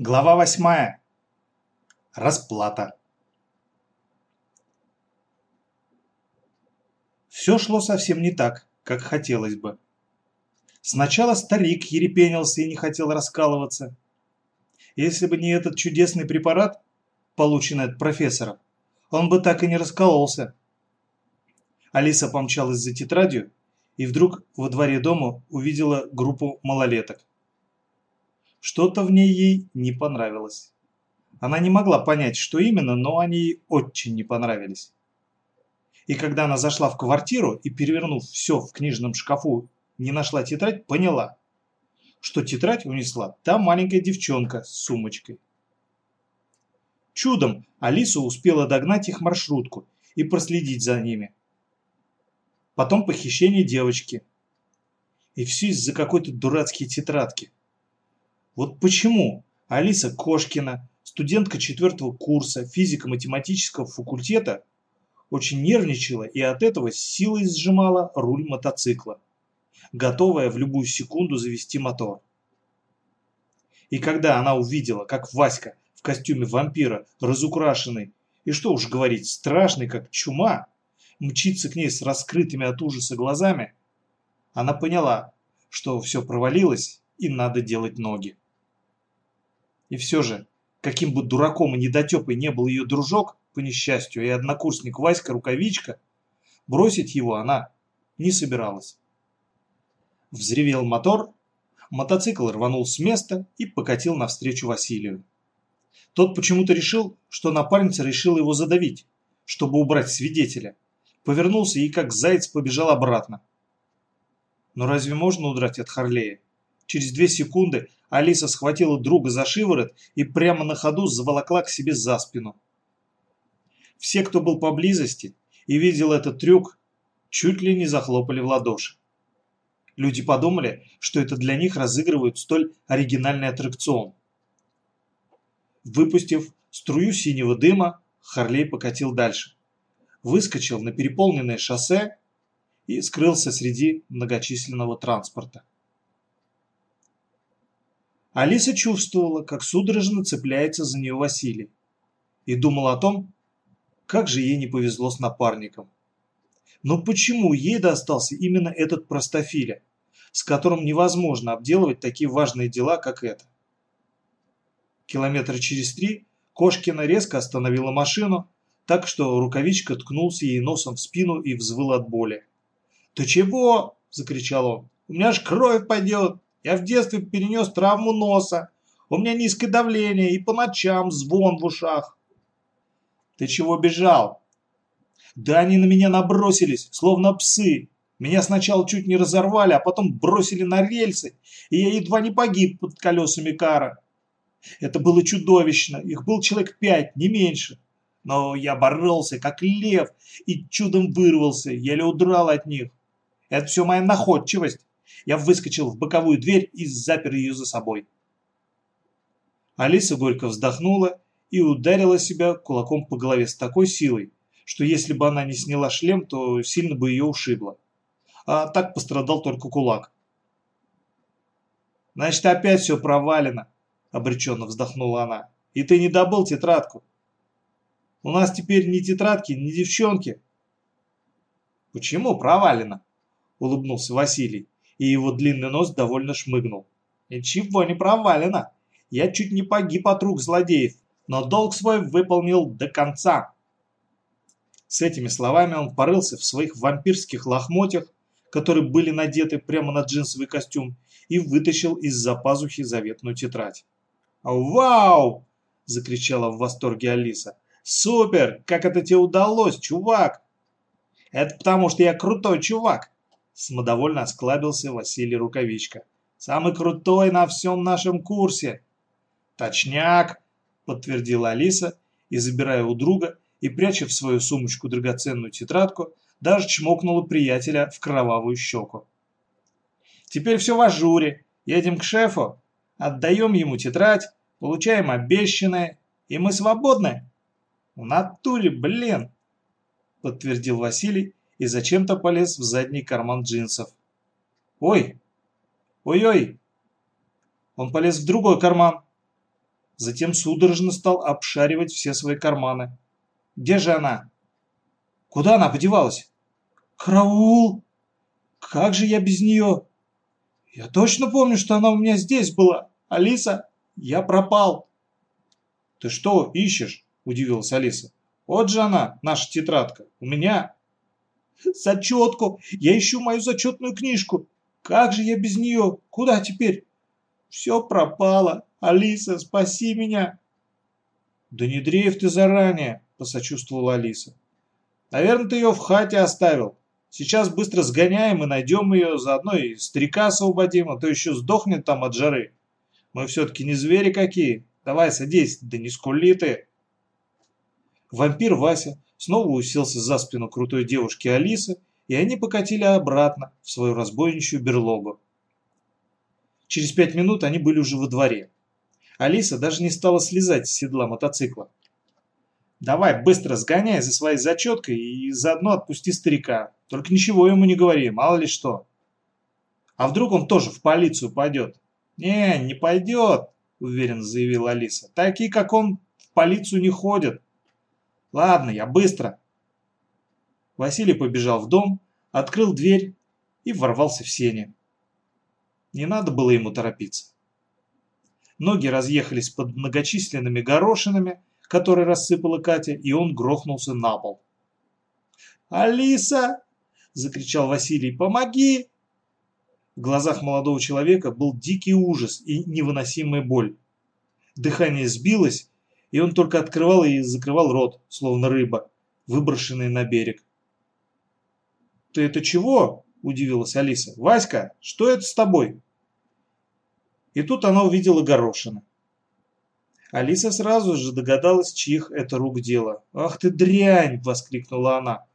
Глава восьмая. Расплата. Все шло совсем не так, как хотелось бы. Сначала старик ерепенился и не хотел раскалываться. Если бы не этот чудесный препарат, полученный от профессора, он бы так и не раскололся. Алиса помчалась за тетрадью и вдруг во дворе дома увидела группу малолеток. Что-то в ней ей не понравилось. Она не могла понять, что именно, но они ей очень не понравились. И когда она зашла в квартиру и, перевернув все в книжном шкафу, не нашла тетрадь, поняла, что тетрадь унесла та маленькая девчонка с сумочкой. Чудом Алиса успела догнать их маршрутку и проследить за ними. Потом похищение девочки. И все из-за какой-то дурацкой тетрадки. Вот почему Алиса Кошкина, студентка четвертого курса физико-математического факультета, очень нервничала и от этого силой сжимала руль мотоцикла, готовая в любую секунду завести мотор. И когда она увидела, как Васька в костюме вампира, разукрашенный, и что уж говорить, страшный, как чума, мчится к ней с раскрытыми от ужаса глазами, она поняла, что все провалилось и надо делать ноги. И все же, каким бы дураком и недотепой не был ее дружок, по несчастью, и однокурсник Васька Рукавичка, бросить его она не собиралась. Взревел мотор, мотоцикл рванул с места и покатил навстречу Василию. Тот почему-то решил, что напарница решила его задавить, чтобы убрать свидетеля. Повернулся и как заяц побежал обратно. Но разве можно удрать от Харлея? Через две секунды Алиса схватила друга за шиворот и прямо на ходу заволокла к себе за спину. Все, кто был поблизости и видел этот трюк, чуть ли не захлопали в ладоши. Люди подумали, что это для них разыгрывают столь оригинальный аттракцион. Выпустив струю синего дыма, Харлей покатил дальше. Выскочил на переполненное шоссе и скрылся среди многочисленного транспорта. Алиса чувствовала, как судорожно цепляется за нее Василий. И думала о том, как же ей не повезло с напарником. Но почему ей достался именно этот простофиля, с которым невозможно обделывать такие важные дела, как это? Километра через три Кошкина резко остановила машину, так что рукавичка ткнулся ей носом в спину и взвыл от боли. «Ты чего?» – закричал он. «У меня ж кровь пойдет!» Я в детстве перенес травму носа. У меня низкое давление и по ночам звон в ушах. Ты чего бежал? Да они на меня набросились, словно псы. Меня сначала чуть не разорвали, а потом бросили на рельсы, и я едва не погиб под колесами кара. Это было чудовищно, их был человек пять, не меньше. Но я боролся, как лев, и чудом вырвался, еле удрал от них. Это все моя находчивость. Я выскочил в боковую дверь и запер ее за собой. Алиса горько вздохнула и ударила себя кулаком по голове с такой силой, что если бы она не сняла шлем, то сильно бы ее ушибло. А так пострадал только кулак. «Значит, опять все провалено», – обреченно вздохнула она. «И ты не добыл тетрадку. У нас теперь ни тетрадки, ни девчонки». «Почему провалено?» – улыбнулся Василий и его длинный нос довольно шмыгнул. «Ничего не провалено. Я чуть не погиб от рук злодеев, но долг свой выполнил до конца». С этими словами он порылся в своих вампирских лохмотьях, которые были надеты прямо на джинсовый костюм, и вытащил из-за пазухи заветную тетрадь. «Вау!» – закричала в восторге Алиса. «Супер! Как это тебе удалось, чувак?» «Это потому, что я крутой чувак!» Самодовольно осклабился Василий Рукавичка. «Самый крутой на всем нашем курсе!» «Точняк!» – подтвердила Алиса и, забирая у друга и пряча в свою сумочку драгоценную тетрадку, даже чмокнула приятеля в кровавую щеку. «Теперь все в ажуре. Едем к шефу, отдаем ему тетрадь, получаем обещанное, и мы свободны». «В натуре, блин!» – подтвердил Василий и зачем-то полез в задний карман джинсов. «Ой! Ой-ой!» Он полез в другой карман. Затем судорожно стал обшаривать все свои карманы. «Где же она?» «Куда она подевалась?» «Караул! Как же я без нее?» «Я точно помню, что она у меня здесь была. Алиса, я пропал!» «Ты что ищешь?» – удивилась Алиса. «Вот же она, наша тетрадка. У меня...» «Зачетку! Я ищу мою зачетную книжку. Как же я без нее? Куда теперь?» «Все пропало. Алиса, спаси меня!» «Да не дрейф ты заранее!» – посочувствовала Алиса. «Наверное, ты ее в хате оставил. Сейчас быстро сгоняем и найдем ее, заодно и старика освободим, а то еще сдохнет там от жары. Мы все-таки не звери какие. Давай садись, да не скули ты!» Вампир Вася снова уселся за спину крутой девушки Алисы, и они покатили обратно в свою разбойничью берлогу. Через пять минут они были уже во дворе. Алиса даже не стала слезать с седла мотоцикла. «Давай быстро сгоняй за своей зачеткой и заодно отпусти старика. Только ничего ему не говори, мало ли что. А вдруг он тоже в полицию пойдет?» «Не, не пойдет», – уверенно заявила Алиса. «Такие, как он, в полицию не ходят. Ладно, я быстро». Василий побежал в дом, открыл дверь и ворвался в сене. Не надо было ему торопиться. Ноги разъехались под многочисленными горошинами, которые рассыпала Катя, и он грохнулся на пол. «Алиса!» – закричал Василий. «Помоги!» В глазах молодого человека был дикий ужас и невыносимая боль. Дыхание сбилось, и он только открывал и закрывал рот, словно рыба, выброшенная на берег. «Ты это чего?» – удивилась Алиса. «Васька, что это с тобой?» И тут она увидела горошины. Алиса сразу же догадалась, чьих это рук дело. «Ах ты дрянь!» – воскликнула она.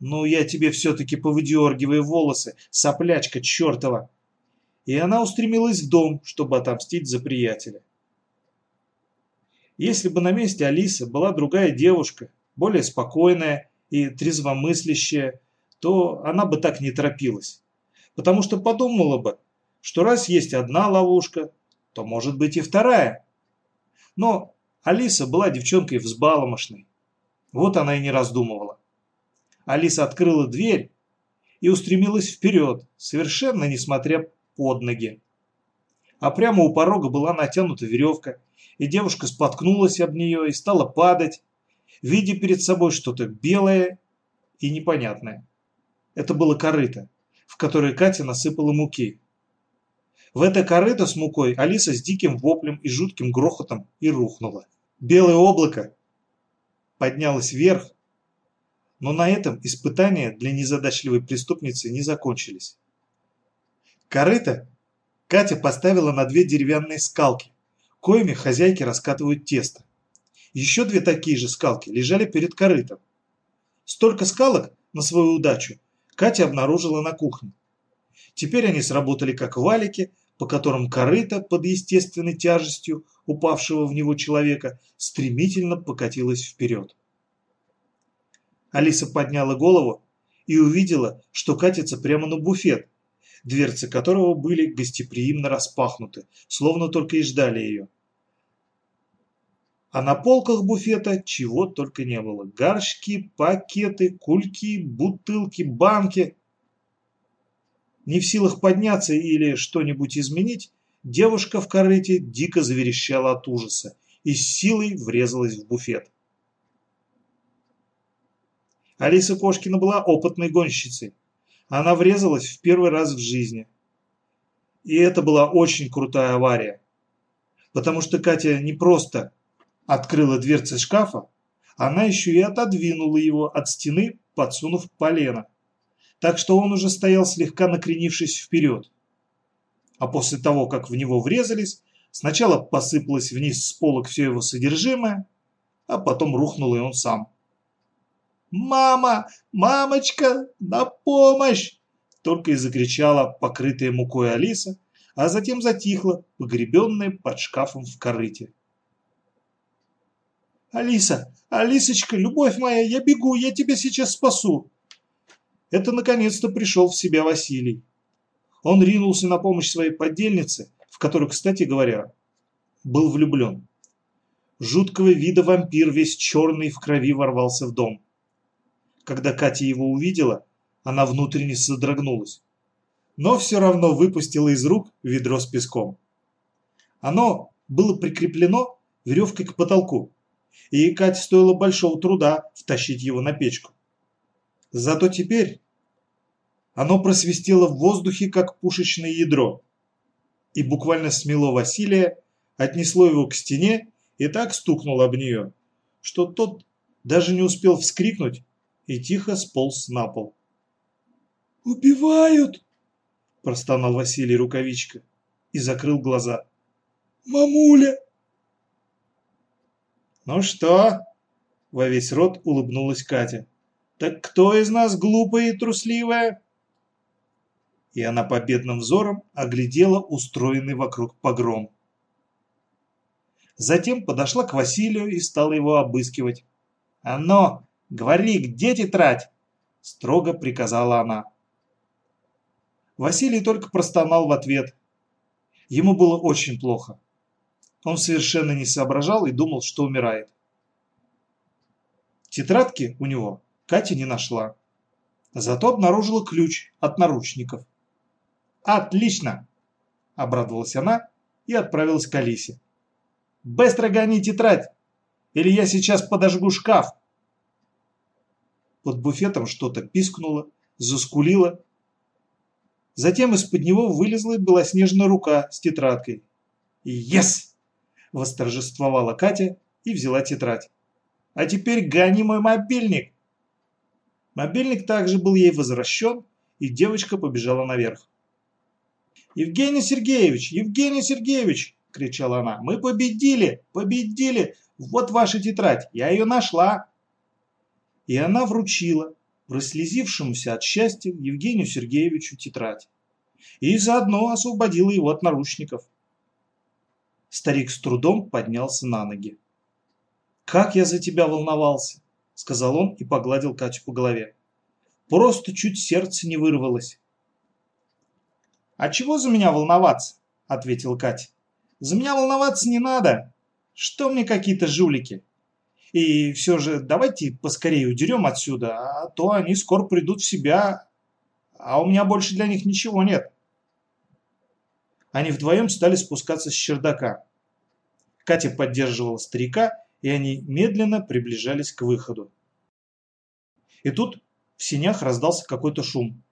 «Ну, я тебе все-таки повыдергиваю волосы, соплячка чертова!» И она устремилась в дом, чтобы отомстить за приятеля. Если бы на месте Алисы была другая девушка, более спокойная и трезвомыслящая, то она бы так не торопилась. Потому что подумала бы, что раз есть одна ловушка, то может быть и вторая. Но Алиса была девчонкой взбаломошной. Вот она и не раздумывала. Алиса открыла дверь и устремилась вперед, совершенно не смотря под ноги. А прямо у порога была натянута веревка, и девушка споткнулась об нее и стала падать, видя перед собой что-то белое и непонятное. Это было корыто, в которое Катя насыпала муки. В это корыто с мукой Алиса с диким воплем и жутким грохотом и рухнула. Белое облако поднялось вверх, но на этом испытания для незадачливой преступницы не закончились. Корыто Катя поставила на две деревянные скалки, коими хозяйки раскатывают тесто. Еще две такие же скалки лежали перед корытом. Столько скалок на свою удачу Катя обнаружила на кухне. Теперь они сработали как валики, по которым корыто под естественной тяжестью упавшего в него человека стремительно покатилось вперед. Алиса подняла голову и увидела, что катится прямо на буфет, дверцы которого были гостеприимно распахнуты, словно только и ждали ее. А на полках буфета чего только не было. Горшки, пакеты, кульки, бутылки, банки. Не в силах подняться или что-нибудь изменить, девушка в корыте дико заверещала от ужаса и с силой врезалась в буфет. Алиса Кошкина была опытной гонщицей. Она врезалась в первый раз в жизни. И это была очень крутая авария. Потому что Катя не просто открыла дверцы шкафа, она еще и отодвинула его от стены, подсунув полено так что он уже стоял слегка накренившись вперед. А после того, как в него врезались, сначала посыпалось вниз с полок все его содержимое, а потом рухнул и он сам. «Мама! Мамочка! На помощь!» Только и закричала покрытая мукой Алиса, а затем затихла, погребенная под шкафом в корыте. «Алиса! Алисочка, любовь моя, я бегу, я тебя сейчас спасу!» Это наконец-то пришел в себя Василий. Он ринулся на помощь своей подельнице, в которую, кстати говоря, был влюблен. Жуткого вида вампир, весь черный в крови, ворвался в дом. Когда Катя его увидела, она внутренне содрогнулась, но все равно выпустила из рук ведро с песком. Оно было прикреплено веревкой к потолку, и Кате стоило большого труда втащить его на печку. Зато теперь оно просвистело в воздухе, как пушечное ядро, и буквально смело Василия, отнесло его к стене и так стукнуло об нее, что тот даже не успел вскрикнуть и тихо сполз на пол. «Убивают!» – простонал Василий Рукавичка и закрыл глаза. «Мамуля!» «Ну что?» – во весь рот улыбнулась Катя. «Так кто из нас глупая и трусливая?» И она победным взором оглядела устроенный вокруг погром. Затем подошла к Василию и стала его обыскивать. «А ну, говори, где тетрадь?» – строго приказала она. Василий только простонал в ответ. Ему было очень плохо. Он совершенно не соображал и думал, что умирает. Тетрадки у него Катя не нашла. Зато обнаружила ключ от наручников. «Отлично!» – обрадовалась она и отправилась к Алисе. «Быстро гони тетрадь, или я сейчас подожгу шкаф!» Под буфетом что-то пискнуло, заскулило. Затем из-под него вылезла белоснежная рука с тетрадкой. «Ес!» – восторжествовала Катя и взяла тетрадь. «А теперь гони мой мобильник!» Мобильник также был ей возвращен, и девочка побежала наверх. «Евгений Сергеевич! Евгений Сергеевич!» – кричала она. «Мы победили! Победили! Вот ваша тетрадь! Я ее нашла!» И она вручила прослезившемуся от счастья Евгению Сергеевичу тетрадь. И заодно освободила его от наручников. Старик с трудом поднялся на ноги. «Как я за тебя волновался!» – сказал он и погладил Катю по голове. «Просто чуть сердце не вырвалось». «А чего за меня волноваться?» – ответил Катя. «За меня волноваться не надо. Что мне какие-то жулики? И все же давайте поскорее удерем отсюда, а то они скоро придут в себя, а у меня больше для них ничего нет». Они вдвоем стали спускаться с чердака. Катя поддерживала старика, и они медленно приближались к выходу. И тут в синях раздался какой-то шум.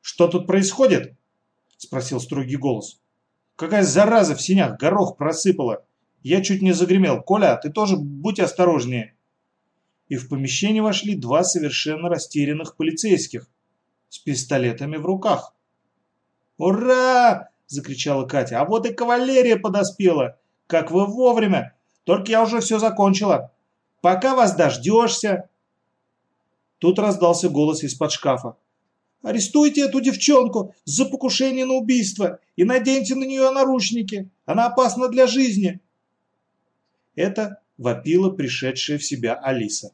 «Что тут происходит?» – спросил строгий голос. «Какая зараза в синях горох просыпала! Я чуть не загремел. Коля, ты тоже будь осторожнее!» И в помещение вошли два совершенно растерянных полицейских с пистолетами в руках. «Ура!» – закричала Катя. «А вот и кавалерия подоспела! Как вы вовремя! Только я уже все закончила! Пока вас дождешься!» Тут раздался голос из-под шкафа. Арестуйте эту девчонку за покушение на убийство и наденьте на нее наручники. Она опасна для жизни. Это вопила пришедшая в себя Алиса.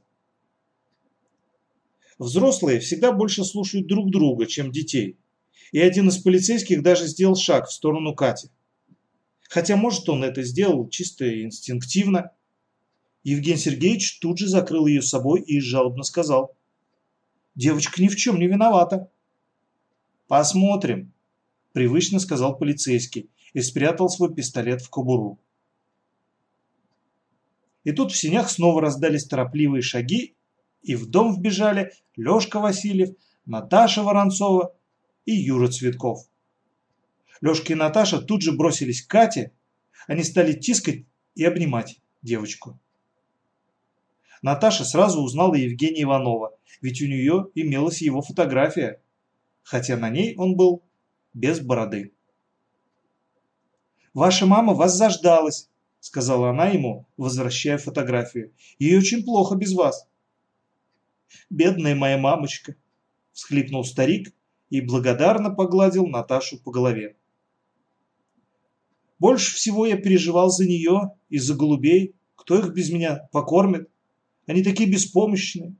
Взрослые всегда больше слушают друг друга, чем детей. И один из полицейских даже сделал шаг в сторону Кати. Хотя, может, он это сделал чисто инстинктивно. Евгений Сергеевич тут же закрыл ее собой и жалобно сказал. «Девочка ни в чем не виновата». «Посмотрим», – привычно сказал полицейский и спрятал свой пистолет в кобуру. И тут в синях снова раздались торопливые шаги, и в дом вбежали Лёшка Васильев, Наташа Воронцова и Юра Цветков. Лёшка и Наташа тут же бросились к Кате, они стали тискать и обнимать девочку. Наташа сразу узнала Евгения Иванова, ведь у нее имелась его фотография хотя на ней он был без бороды. «Ваша мама вас заждалась», — сказала она ему, возвращая фотографию. «Ей очень плохо без вас». «Бедная моя мамочка», — всхлипнул старик и благодарно погладил Наташу по голове. «Больше всего я переживал за нее и за голубей. Кто их без меня покормит? Они такие беспомощные.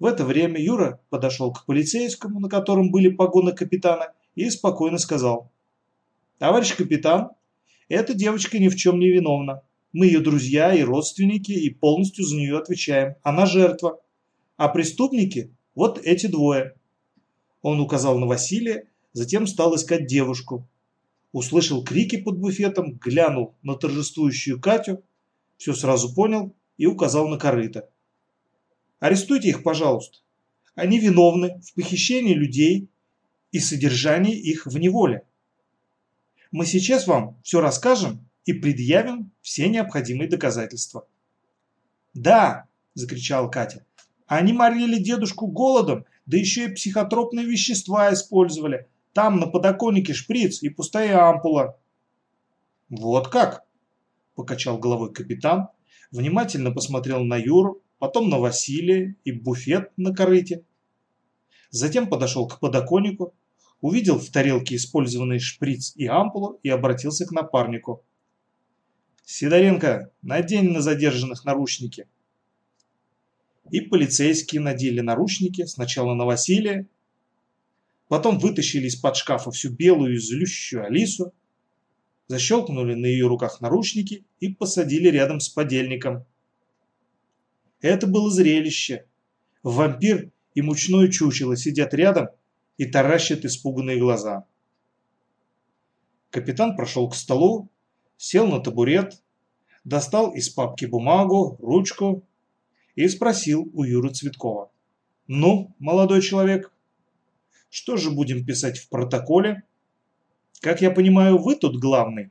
В это время Юра подошел к полицейскому, на котором были погоны капитана, и спокойно сказал. «Товарищ капитан, эта девочка ни в чем не виновна. Мы ее друзья и родственники и полностью за нее отвечаем. Она жертва. А преступники – вот эти двое. Он указал на Василия, затем стал искать девушку. Услышал крики под буфетом, глянул на торжествующую Катю, все сразу понял и указал на корыто. Арестуйте их, пожалуйста. Они виновны в похищении людей и содержании их в неволе. Мы сейчас вам все расскажем и предъявим все необходимые доказательства. «Да!» – закричала Катя. «Они морили дедушку голодом, да еще и психотропные вещества использовали. Там на подоконнике шприц и пустая ампула». «Вот как?» – покачал головой капитан, внимательно посмотрел на Юру, потом на Василия и буфет на корыте. Затем подошел к подоконнику, увидел в тарелке использованный шприц и ампулу и обратился к напарнику. «Сидоренко, надень на задержанных наручники». И полицейские надели наручники сначала на Василия, потом вытащили из-под шкафа всю белую и злющую Алису, защелкнули на ее руках наручники и посадили рядом с подельником. Это было зрелище. Вампир и мучное чучело сидят рядом и таращат испуганные глаза. Капитан прошел к столу, сел на табурет, достал из папки бумагу, ручку и спросил у Юры Цветкова. «Ну, молодой человек, что же будем писать в протоколе? Как я понимаю, вы тут главный?»